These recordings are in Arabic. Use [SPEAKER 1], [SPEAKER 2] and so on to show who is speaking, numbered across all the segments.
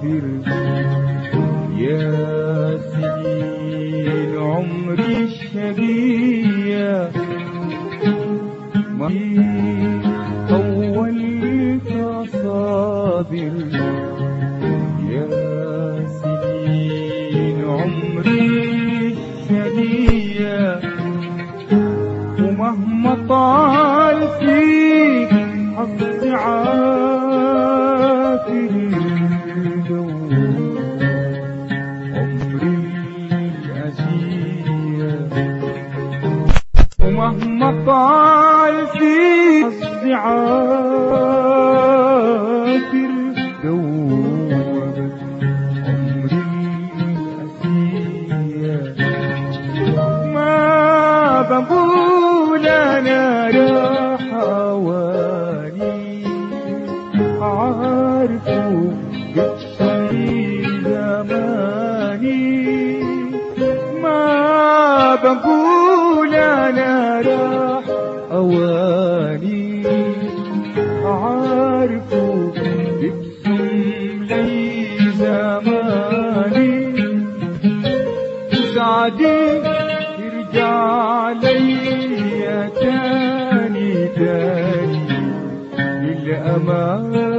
[SPEAKER 1] صابر يا سنين عمري الشقية طولت صابر يا سنين عمري الشقية ومهما حظ عافر دوبك عمري الأسية ما بقول أنا راح أواني؟ عارفه قصري زماني. ما بقول أنا راح أواني عارفه يبسم لي زماني سعدي يرجع لي تاني تاني. للأماني.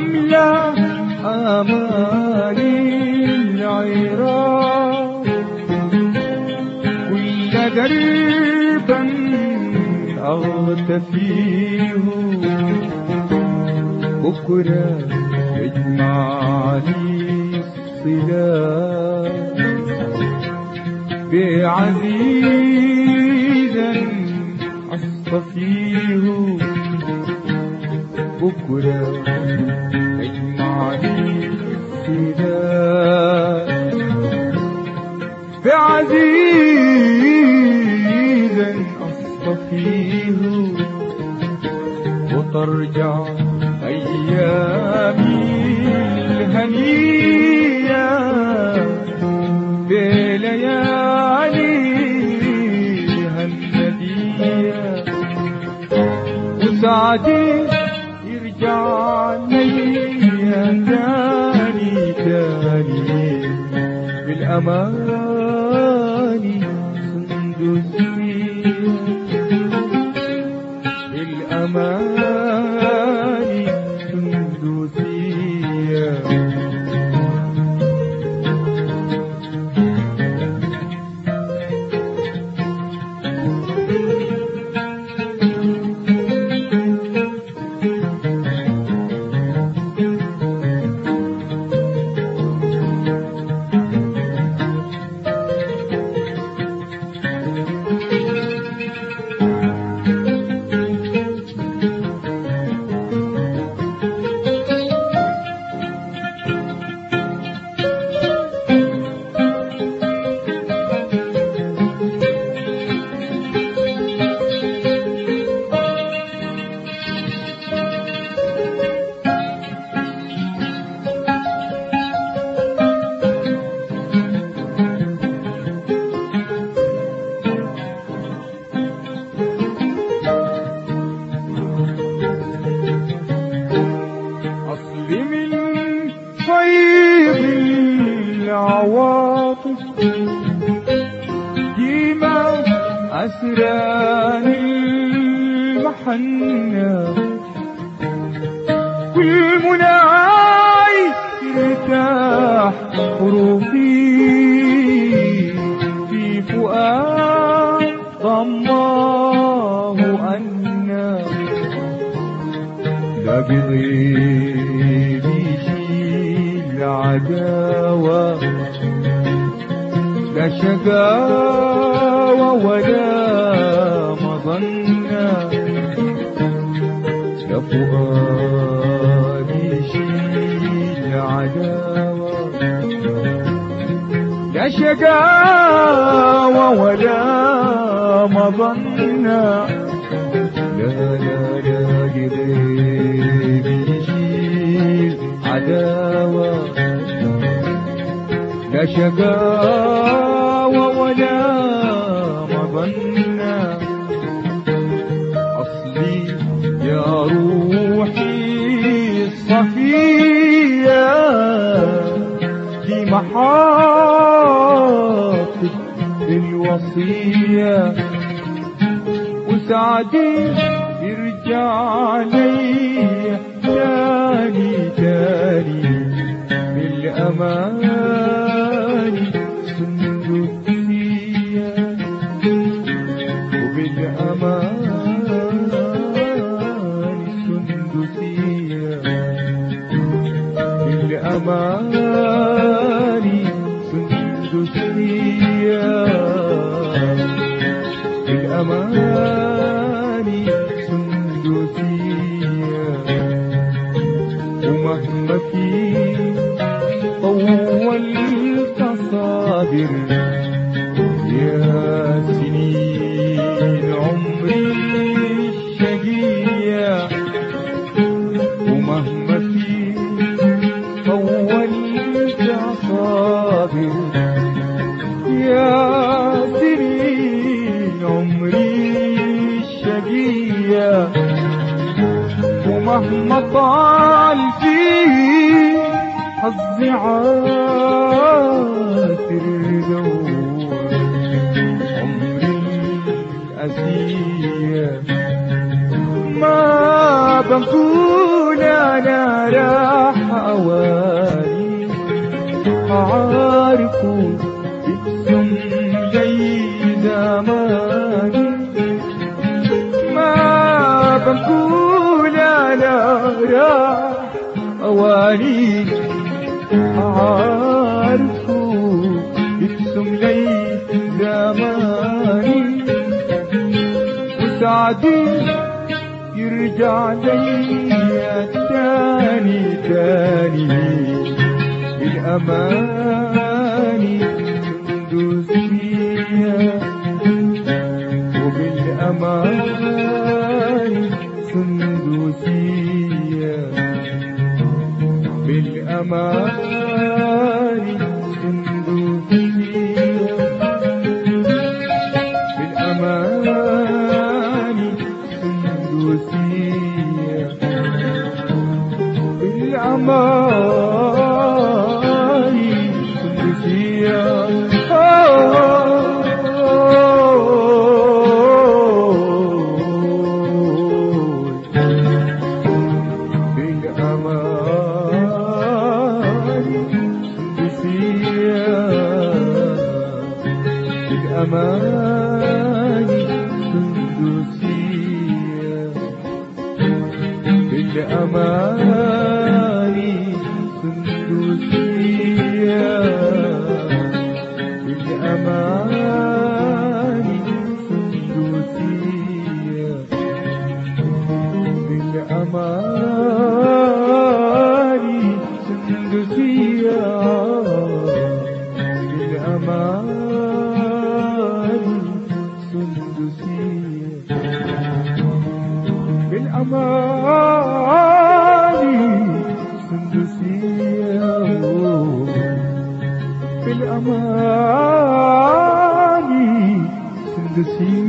[SPEAKER 1] تملى آمالي العراق. كل قريبا أغتفيه. بكرة يجمعني الصلاة بعزيزا أصطفيه. الصلاة بعزيزا أصطفيه وترجع أيامي الهنية بلياليها الندية وسعدي يرجع لي تاني تاني بالأماني المحنة كل مناي ترتاح حروفي. في فؤاد ضماه أنا لا بغيب يشيل عداوة. لا شقاوة ولا لا فؤاد يشيل عداوة لا شقاوة ولا مظنة. لا لا لا قلبي يشيل عداوة لا شقاوة ولا الصفية في محافظ الوصية. وسعدي يرجع لي تاني تاني بالأمان. سندسية ومهما في طولت صابر يا سنين عمري الشقية. ومهما في طولت صابر يا سنين عمري الشقية. ومهما طال فيه حظي دور عمري الأسية ما بقول أنا راح أواني أعارف اسم لي زماني ما بقول يا قوانين عارفوا يبسم لي زماني. وسعدي يرجع لي تاني تاني بالأماني دوسية وبالأماني أماني سندسية بالأمان بالأماني سندوسية بالأماني سندوسية بالأماني سندوسية بالأماني see you.